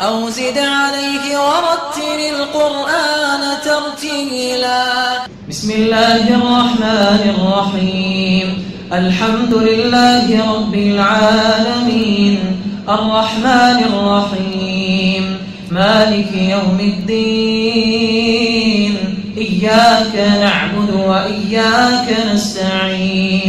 أو زد عليه ورتل القرآن ترتيلا. بسم الله الرحمن الرحيم. الحمد لله رب العالمين. الرحمن الرحيم. مالك يوم الدين. إياك نعبد وإياك نستعين.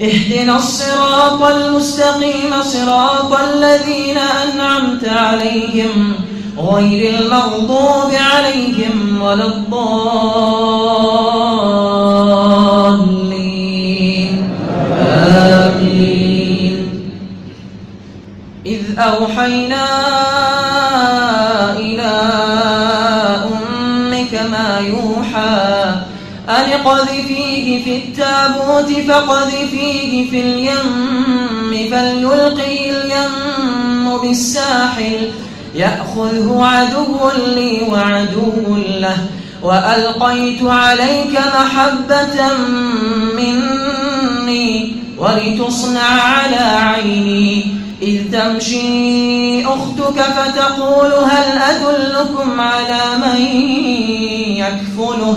اهدنا الصراط المستقيم صراط الذين أنعمت عليهم غير المغضوب عليهم ولا الضالين. آمين. إذ أوحينا إلى أمك ما يوحى أن قذفيه في التابوت فقذفيه في اليم فليلقي اليم بالساحل. يأخذه عدو لي وعدو له وألقيت عليك محبة مني ولتصنع على عيني. إذ تمشي أختك فتقول هل أدلكم على من يكفله؟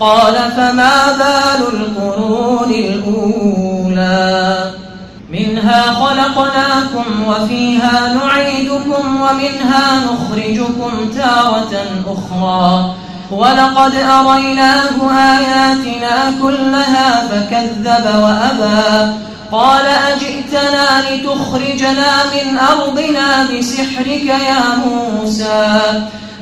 قال فما بال القرون الأولى؟ منها خلقناكم وفيها نعيدكم ومنها نخرجكم تارة أخرى. ولقد أريناه آياتنا كلها فكذب وأبى. قال أجئتنا لتخرجنا من أرضنا بسحرك يا موسى؟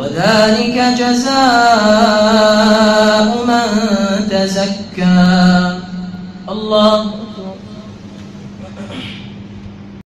وذلك جزاء من تزكى. الله